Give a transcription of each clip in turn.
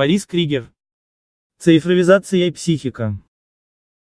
Борис Кригер. Цифровизация и психика.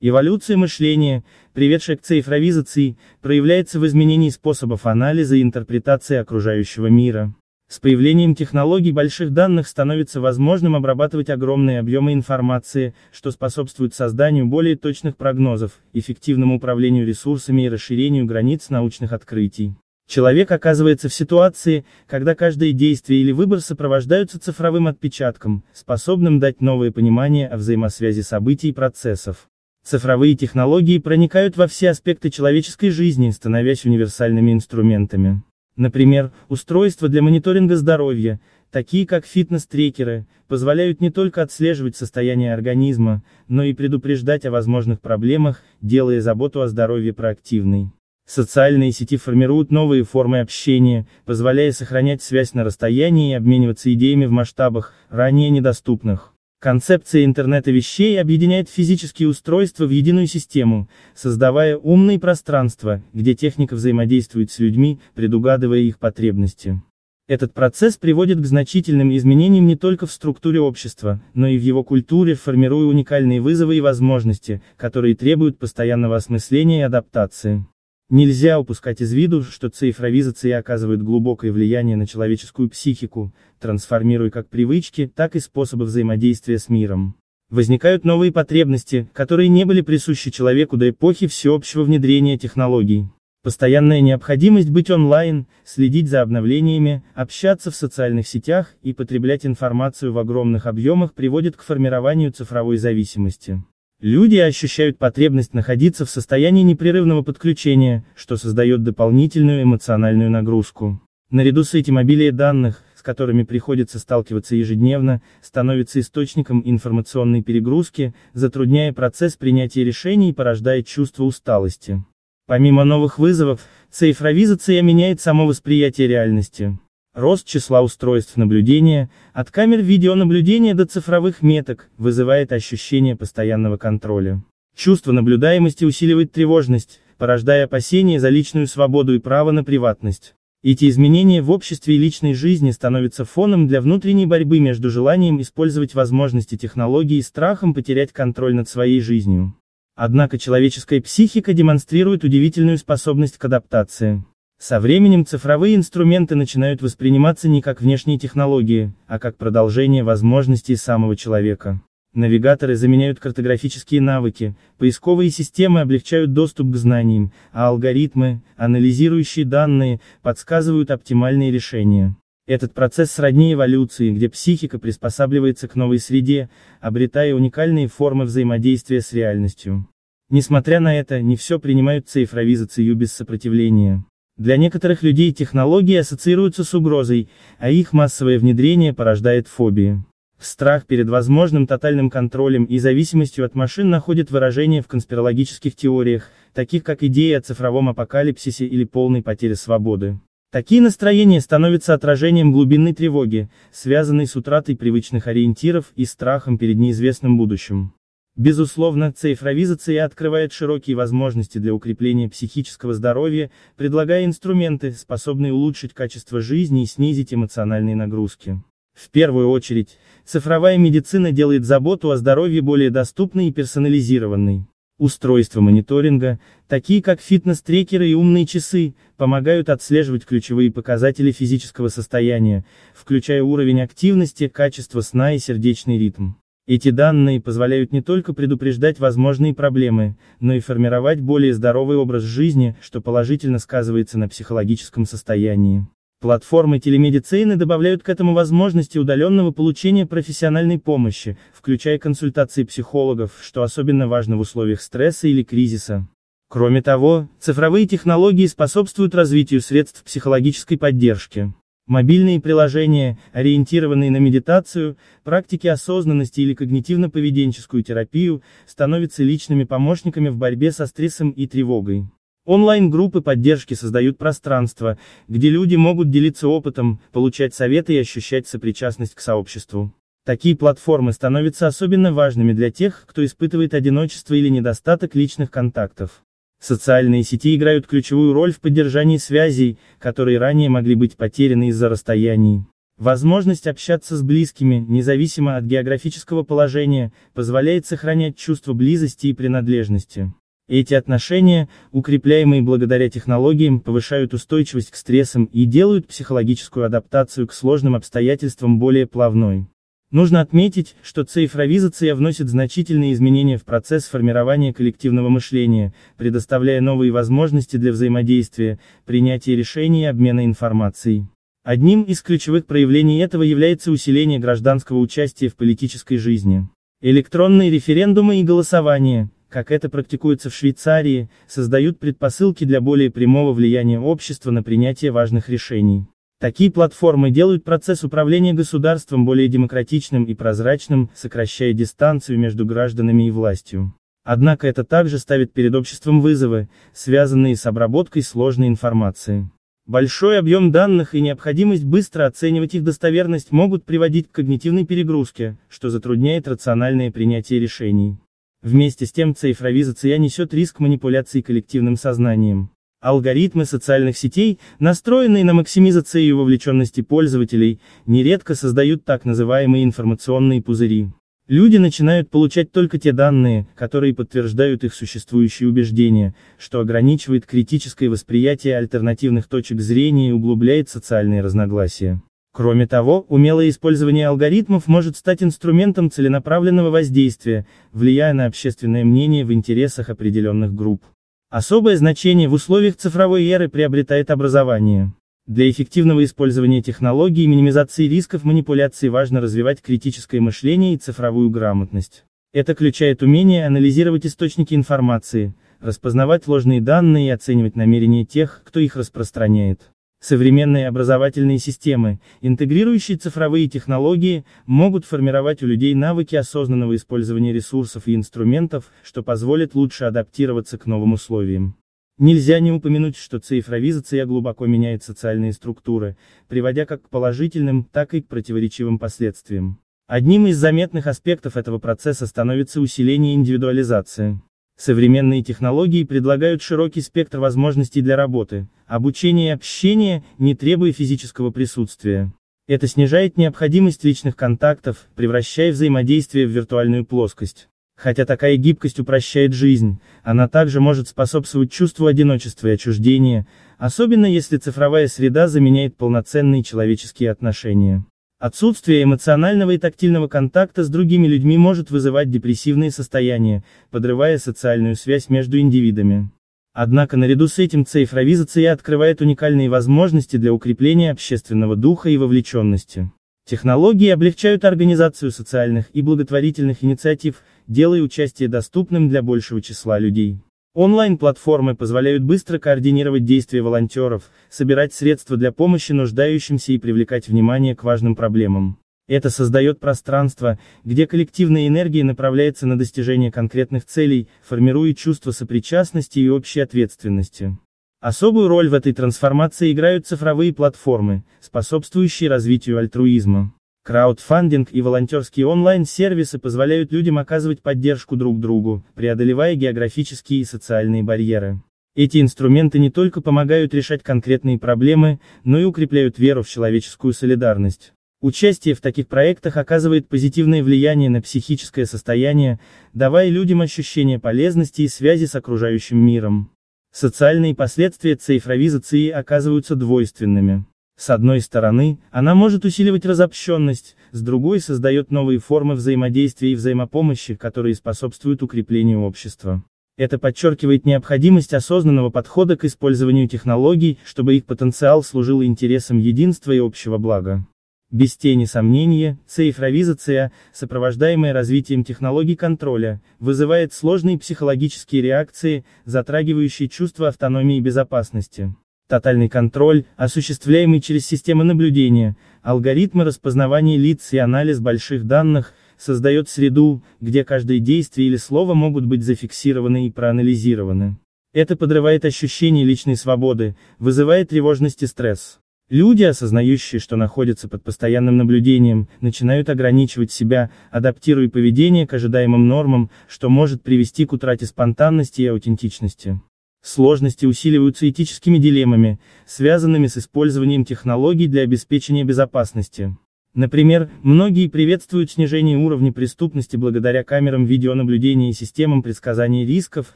Эволюция мышления, приведшая к цифровизации, проявляется в изменении способов анализа и интерпретации окружающего мира. С появлением технологий больших данных становится возможным обрабатывать огромные объемы информации, что способствует созданию более точных прогнозов, эффективному управлению ресурсами и расширению границ научных открытий. Человек оказывается в ситуации, когда каждое действие или выбор сопровождаются цифровым отпечатком, способным дать новое понимание о взаимосвязи событий и процессов. Цифровые технологии проникают во все аспекты человеческой жизни, становясь универсальными инструментами. Например, устройства для мониторинга здоровья, такие как фитнес-трекеры, позволяют не только отслеживать состояние организма, но и предупреждать о возможных проблемах, делая заботу о здоровье проактивной. Социальные сети формируют новые формы общения, позволяя сохранять связь на расстоянии и обмениваться идеями в масштабах, ранее недоступных. Концепция интернета вещей объединяет физические устройства в единую систему, создавая умные пространства, где техника взаимодействует с людьми, предугадывая их потребности. Этот процесс приводит к значительным изменениям не только в структуре общества, но и в его культуре, формируя уникальные вызовы и возможности, которые требуют постоянного осмысления и адаптации. Нельзя упускать из виду, что цифровизация оказывает глубокое влияние на человеческую психику, трансформируя как привычки, так и способы взаимодействия с миром. Возникают новые потребности, которые не были присущи человеку до эпохи всеобщего внедрения технологий. Постоянная необходимость быть онлайн, следить за обновлениями, общаться в социальных сетях и потреблять информацию в огромных объемах приводит к формированию цифровой зависимости. Люди ощущают потребность находиться в состоянии непрерывного подключения, что создает дополнительную эмоциональную нагрузку. Наряду с этим обилие данных, с которыми приходится сталкиваться ежедневно, становится источником информационной перегрузки, затрудняя процесс принятия решений и порождает чувство усталости. Помимо новых вызовов, цифровизация меняет само восприятие реальности. Рост числа устройств наблюдения, от камер видеонаблюдения до цифровых меток, вызывает ощущение постоянного контроля. Чувство наблюдаемости усиливает тревожность, порождая опасения за личную свободу и право на приватность. Эти изменения в обществе и личной жизни становятся фоном для внутренней борьбы между желанием использовать возможности технологий и страхом потерять контроль над своей жизнью. Однако человеческая психика демонстрирует удивительную способность к адаптации. Со временем цифровые инструменты начинают восприниматься не как внешние технологии, а как продолжение возможностей самого человека. Навигаторы заменяют картографические навыки, поисковые системы облегчают доступ к знаниям, а алгоритмы, анализирующие данные, подсказывают оптимальные решения. Этот процесс сродни эволюции, где психика приспосабливается к новой среде, обретая уникальные формы взаимодействия с реальностью. Несмотря на это, не все принимают цифровизацию без сопротивления. Для некоторых людей технологии ассоциируются с угрозой, а их массовое внедрение порождает фобии. Страх перед возможным тотальным контролем и зависимостью от машин находит выражение в конспирологических теориях, таких как идеи о цифровом апокалипсисе или полной потере свободы. Такие настроения становятся отражением глубинной тревоги, связанной с утратой привычных ориентиров и страхом перед неизвестным будущим. Безусловно, цифровизация открывает широкие возможности для укрепления психического здоровья, предлагая инструменты, способные улучшить качество жизни и снизить эмоциональные нагрузки. В первую очередь, цифровая медицина делает заботу о здоровье более доступной и персонализированной. Устройства мониторинга, такие как фитнес-трекеры и умные часы, помогают отслеживать ключевые показатели физического состояния, включая уровень активности, качество сна и сердечный ритм. Эти данные позволяют не только предупреждать возможные проблемы, но и формировать более здоровый образ жизни, что положительно сказывается на психологическом состоянии. Платформы телемедицины добавляют к этому возможности удаленного получения профессиональной помощи, включая консультации психологов, что особенно важно в условиях стресса или кризиса. Кроме того, цифровые технологии способствуют развитию средств психологической поддержки. Мобильные приложения, ориентированные на медитацию, практики осознанности или когнитивно-поведенческую терапию, становятся личными помощниками в борьбе со стрессом и тревогой. Онлайн-группы поддержки создают пространство, где люди могут делиться опытом, получать советы и ощущать сопричастность к сообществу. Такие платформы становятся особенно важными для тех, кто испытывает одиночество или недостаток личных контактов. Социальные сети играют ключевую роль в поддержании связей, которые ранее могли быть потеряны из-за расстояний. Возможность общаться с близкими, независимо от географического положения, позволяет сохранять чувство близости и принадлежности. Эти отношения, укрепляемые благодаря технологиям, повышают устойчивость к стрессам и делают психологическую адаптацию к сложным обстоятельствам более плавной. Нужно отметить, что цифровизация вносит значительные изменения в процесс формирования коллективного мышления, предоставляя новые возможности для взаимодействия, принятия решений и обмена информацией. Одним из ключевых проявлений этого является усиление гражданского участия в политической жизни. Электронные референдумы и голосование, как это практикуется в Швейцарии, создают предпосылки для более прямого влияния общества на принятие важных решений. Такие платформы делают процесс управления государством более демократичным и прозрачным, сокращая дистанцию между гражданами и властью. Однако это также ставит перед обществом вызовы, связанные с обработкой сложной информации. Большой объем данных и необходимость быстро оценивать их достоверность могут приводить к когнитивной перегрузке, что затрудняет рациональное принятие решений. Вместе с тем цифровизация несет риск манипуляций коллективным сознанием. Алгоритмы социальных сетей, настроенные на максимизацию вовлеченности пользователей, нередко создают так называемые информационные пузыри. Люди начинают получать только те данные, которые подтверждают их существующие убеждения, что ограничивает критическое восприятие альтернативных точек зрения и углубляет социальные разногласия. Кроме того, умелое использование алгоритмов может стать инструментом целенаправленного воздействия, влияя на общественное мнение в интересах определенных групп. Особое значение в условиях цифровой эры приобретает образование. Для эффективного использования технологий и минимизации рисков манипуляций важно развивать критическое мышление и цифровую грамотность. Это включает умение анализировать источники информации, распознавать ложные данные и оценивать намерения тех, кто их распространяет. Современные образовательные системы, интегрирующие цифровые технологии, могут формировать у людей навыки осознанного использования ресурсов и инструментов, что позволит лучше адаптироваться к новым условиям. Нельзя не упомянуть, что цифровизация глубоко меняет социальные структуры, приводя как к положительным, так и к противоречивым последствиям. Одним из заметных аспектов этого процесса становится усиление индивидуализации. Современные технологии предлагают широкий спектр возможностей для работы, обучения и общения, не требуя физического присутствия. Это снижает необходимость личных контактов, превращая взаимодействие в виртуальную плоскость. Хотя такая гибкость упрощает жизнь, она также может способствовать чувству одиночества и отчуждения, особенно если цифровая среда заменяет полноценные человеческие отношения. Отсутствие эмоционального и тактильного контакта с другими людьми может вызывать депрессивные состояния, подрывая социальную связь между индивидами. Однако наряду с этим цифровизация открывает уникальные возможности для укрепления общественного духа и вовлеченности. Технологии облегчают организацию социальных и благотворительных инициатив, делая участие доступным для большего числа людей. Онлайн-платформы позволяют быстро координировать действия волонтеров, собирать средства для помощи нуждающимся и привлекать внимание к важным проблемам. Это создает пространство, где коллективная энергия направляется на достижение конкретных целей, формируя чувство сопричастности и общей ответственности. Особую роль в этой трансформации играют цифровые платформы, способствующие развитию альтруизма. Краудфандинг и волонтерские онлайн-сервисы позволяют людям оказывать поддержку друг другу, преодолевая географические и социальные барьеры. Эти инструменты не только помогают решать конкретные проблемы, но и укрепляют веру в человеческую солидарность. Участие в таких проектах оказывает позитивное влияние на психическое состояние, давая людям ощущение полезности и связи с окружающим миром. Социальные последствия цифровизации оказываются двойственными. С одной стороны, она может усиливать разобщенность, с другой создает новые формы взаимодействия и взаимопомощи, которые способствуют укреплению общества. Это подчеркивает необходимость осознанного подхода к использованию технологий, чтобы их потенциал служил интересам единства и общего блага. Без тени сомнения, цифровизация, сопровождаемая развитием технологий контроля, вызывает сложные психологические реакции, затрагивающие чувство автономии и безопасности. Тотальный контроль, осуществляемый через системы наблюдения, алгоритмы распознавания лиц и анализ больших данных, создает среду, где каждое действие или слово могут быть зафиксированы и проанализированы. Это подрывает ощущение личной свободы, вызывает тревожность и стресс. Люди, осознающие, что находятся под постоянным наблюдением, начинают ограничивать себя, адаптируя поведение к ожидаемым нормам, что может привести к утрате спонтанности и аутентичности. Сложности усиливаются этическими дилеммами, связанными с использованием технологий для обеспечения безопасности. Например, многие приветствуют снижение уровня преступности благодаря камерам видеонаблюдения и системам предсказания рисков,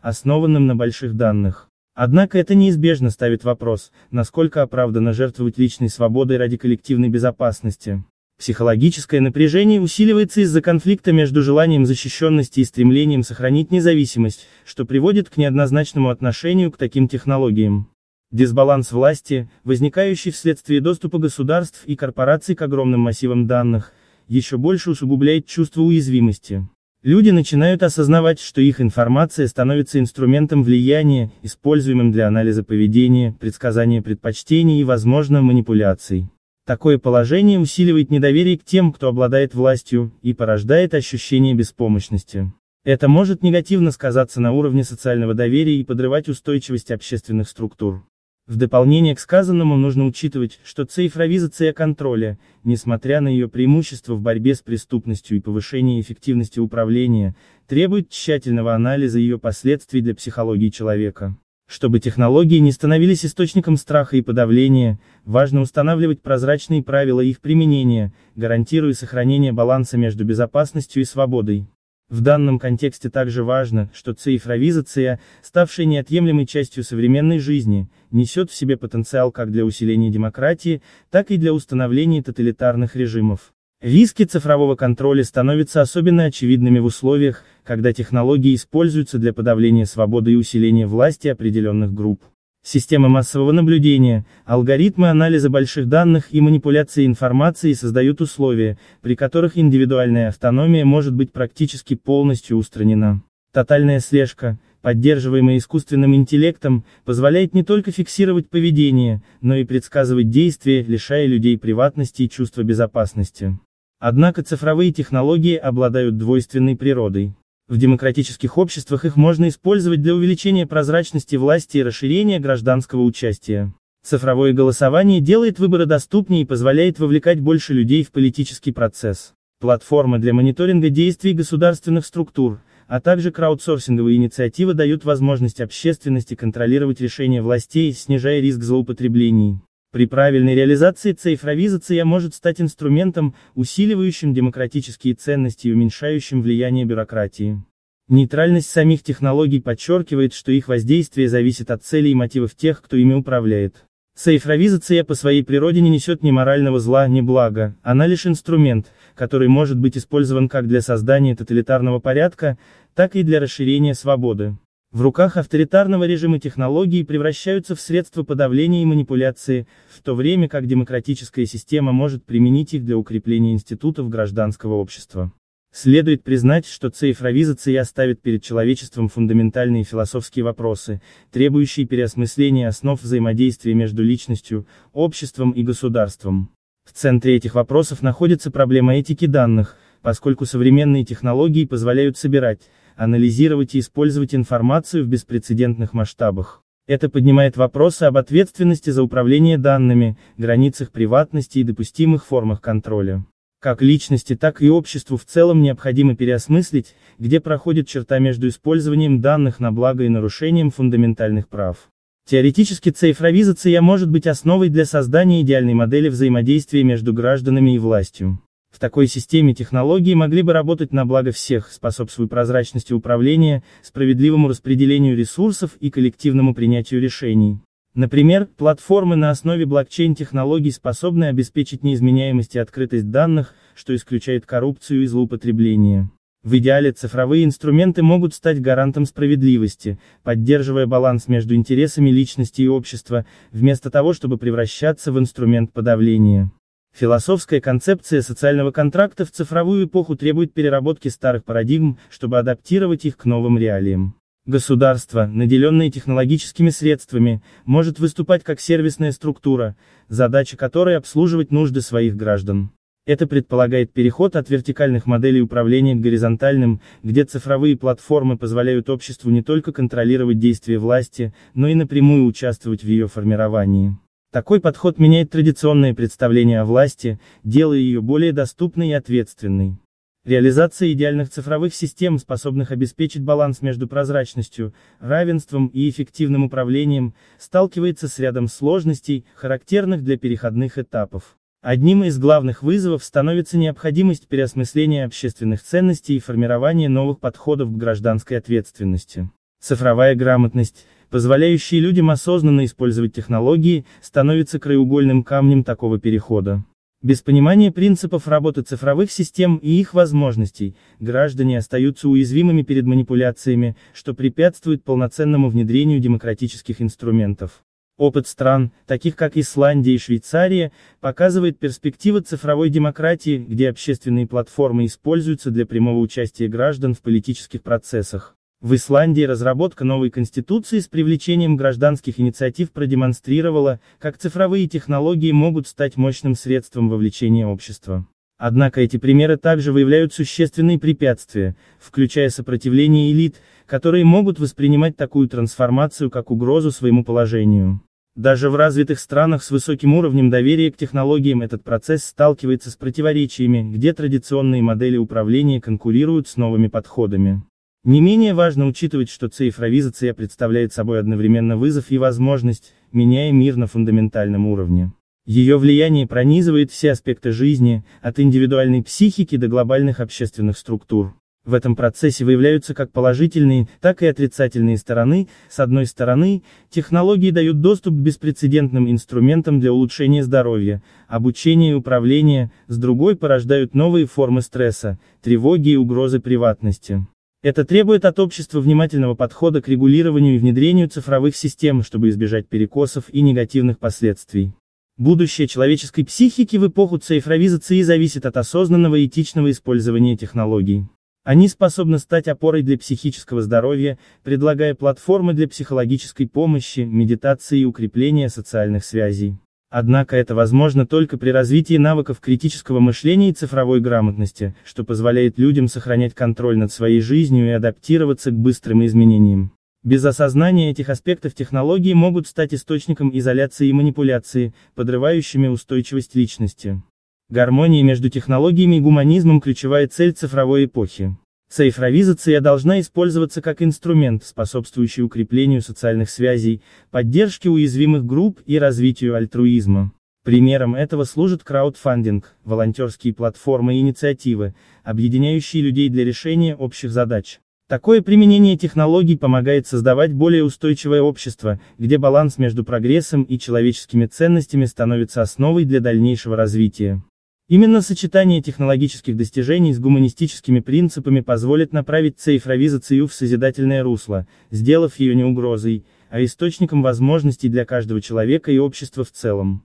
основанным на больших данных. Однако это неизбежно ставит вопрос, насколько оправдано жертвовать личной свободой ради коллективной безопасности. Психологическое напряжение усиливается из-за конфликта между желанием защищенности и стремлением сохранить независимость, что приводит к неоднозначному отношению к таким технологиям. Дисбаланс власти, возникающий вследствие доступа государств и корпораций к огромным массивам данных, еще больше усугубляет чувство уязвимости. Люди начинают осознавать, что их информация становится инструментом влияния, используемым для анализа поведения, предсказания предпочтений и, возможно, манипуляций. Такое положение усиливает недоверие к тем, кто обладает властью, и порождает ощущение беспомощности. Это может негативно сказаться на уровне социального доверия и подрывать устойчивость общественных структур. В дополнение к сказанному нужно учитывать, что цифровизация контроля, несмотря на ее преимущества в борьбе с преступностью и повышении эффективности управления, требует тщательного анализа ее последствий для психологии человека. Чтобы технологии не становились источником страха и подавления, важно устанавливать прозрачные правила их применения, гарантируя сохранение баланса между безопасностью и свободой. В данном контексте также важно, что цифровизация, ставшая неотъемлемой частью современной жизни, несет в себе потенциал как для усиления демократии, так и для установления тоталитарных режимов. Риски цифрового контроля становятся особенно очевидными в условиях, когда технологии используются для подавления свободы и усиления власти определенных групп. Системы массового наблюдения, алгоритмы анализа больших данных и манипуляции информацией создают условия, при которых индивидуальная автономия может быть практически полностью устранена. Тотальная слежка, поддерживаемая искусственным интеллектом, позволяет не только фиксировать поведение, но и предсказывать действия, лишая людей приватности и чувства безопасности. Однако цифровые технологии обладают двойственной природой. В демократических обществах их можно использовать для увеличения прозрачности власти и расширения гражданского участия. Цифровое голосование делает выборы доступнее и позволяет вовлекать больше людей в политический процесс. Платформы для мониторинга действий государственных структур, а также краудсорсинговые инициативы дают возможность общественности контролировать решения властей, снижая риск злоупотреблений. При правильной реализации цифровизация может стать инструментом, усиливающим демократические ценности и уменьшающим влияние бюрократии. Нейтральность самих технологий подчеркивает, что их воздействие зависит от целей и мотивов тех, кто ими управляет. Цифровизация по своей природе не несет ни морального зла, ни блага, она лишь инструмент, который может быть использован как для создания тоталитарного порядка, так и для расширения свободы. В руках авторитарного режима технологии превращаются в средства подавления и манипуляции, в то время как демократическая система может применить их для укрепления институтов гражданского общества. Следует признать, что цифровизация оставит перед человечеством фундаментальные философские вопросы, требующие переосмысления основ взаимодействия между личностью, обществом и государством. В центре этих вопросов находится проблема этики данных, поскольку современные технологии позволяют собирать, анализировать и использовать информацию в беспрецедентных масштабах. Это поднимает вопросы об ответственности за управление данными, границах приватности и допустимых формах контроля. Как личности, так и обществу в целом необходимо переосмыслить, где проходит черта между использованием данных на благо и нарушением фундаментальных прав. Теоретически цифровизация может быть основой для создания идеальной модели взаимодействия между гражданами и властью. В такой системе технологии могли бы работать на благо всех, способствуя прозрачности управления, справедливому распределению ресурсов и коллективному принятию решений. Например, платформы на основе блокчейн-технологий способны обеспечить неизменяемость и открытость данных, что исключает коррупцию и злоупотребление. В идеале цифровые инструменты могут стать гарантом справедливости, поддерживая баланс между интересами личности и общества, вместо того чтобы превращаться в инструмент подавления. Философская концепция социального контракта в цифровую эпоху требует переработки старых парадигм, чтобы адаптировать их к новым реалиям. Государство, наделенное технологическими средствами, может выступать как сервисная структура, задача которой обслуживать нужды своих граждан. Это предполагает переход от вертикальных моделей управления к горизонтальным, где цифровые платформы позволяют обществу не только контролировать действия власти, но и напрямую участвовать в ее формировании. Такой подход меняет традиционные представления о власти, делая ее более доступной и ответственной. Реализация идеальных цифровых систем, способных обеспечить баланс между прозрачностью, равенством и эффективным управлением, сталкивается с рядом сложностей, характерных для переходных этапов. Одним из главных вызовов становится необходимость переосмысления общественных ценностей и формирования новых подходов к гражданской ответственности. Цифровая грамотность, позволяющая людям осознанно использовать технологии, становится краеугольным камнем такого перехода. Без понимания принципов работы цифровых систем и их возможностей, граждане остаются уязвимыми перед манипуляциями, что препятствует полноценному внедрению демократических инструментов. Опыт стран, таких как Исландия и Швейцария, показывает перспективы цифровой демократии, где общественные платформы используются для прямого участия граждан в политических процессах. В Исландии разработка новой конституции с привлечением гражданских инициатив продемонстрировала, как цифровые технологии могут стать мощным средством вовлечения общества. Однако эти примеры также выявляют существенные препятствия, включая сопротивление элит, которые могут воспринимать такую трансформацию как угрозу своему положению. Даже в развитых странах с высоким уровнем доверия к технологиям этот процесс сталкивается с противоречиями, где традиционные модели управления конкурируют с новыми подходами. Не менее важно учитывать, что цифровизация представляет собой одновременно вызов и возможность, меняя мир на фундаментальном уровне. Ее влияние пронизывает все аспекты жизни, от индивидуальной психики до глобальных общественных структур. В этом процессе выявляются как положительные, так и отрицательные стороны. С одной стороны, технологии дают доступ к беспрецедентным инструментам для улучшения здоровья, обучения и управления, с другой порождают новые формы стресса, тревоги и угрозы приватности. Это требует от общества внимательного подхода к регулированию и внедрению цифровых систем, чтобы избежать перекосов и негативных последствий. Будущее человеческой психики в эпоху цифровизации зависит от осознанного и этичного использования технологий. Они способны стать опорой для психического здоровья, предлагая платформы для психологической помощи, медитации и укрепления социальных связей. Однако это возможно только при развитии навыков критического мышления и цифровой грамотности, что позволяет людям сохранять контроль над своей жизнью и адаптироваться к быстрым изменениям. Без осознания этих аспектов технологии могут стать источником изоляции и манипуляции, подрывающими устойчивость личности. Гармония между технологиями и гуманизмом – ключевая цель цифровой эпохи. Цифровизация должна использоваться как инструмент, способствующий укреплению социальных связей, поддержке уязвимых групп и развитию альтруизма. Примером этого служит краудфандинг, волонтерские платформы и инициативы, объединяющие людей для решения общих задач. Такое применение технологий помогает создавать более устойчивое общество, где баланс между прогрессом и человеческими ценностями становится основой для дальнейшего развития. Именно сочетание технологических достижений с гуманистическими принципами позволит направить цифровизацию в созидательное русло, сделав ее не угрозой, а источником возможностей для каждого человека и общества в целом.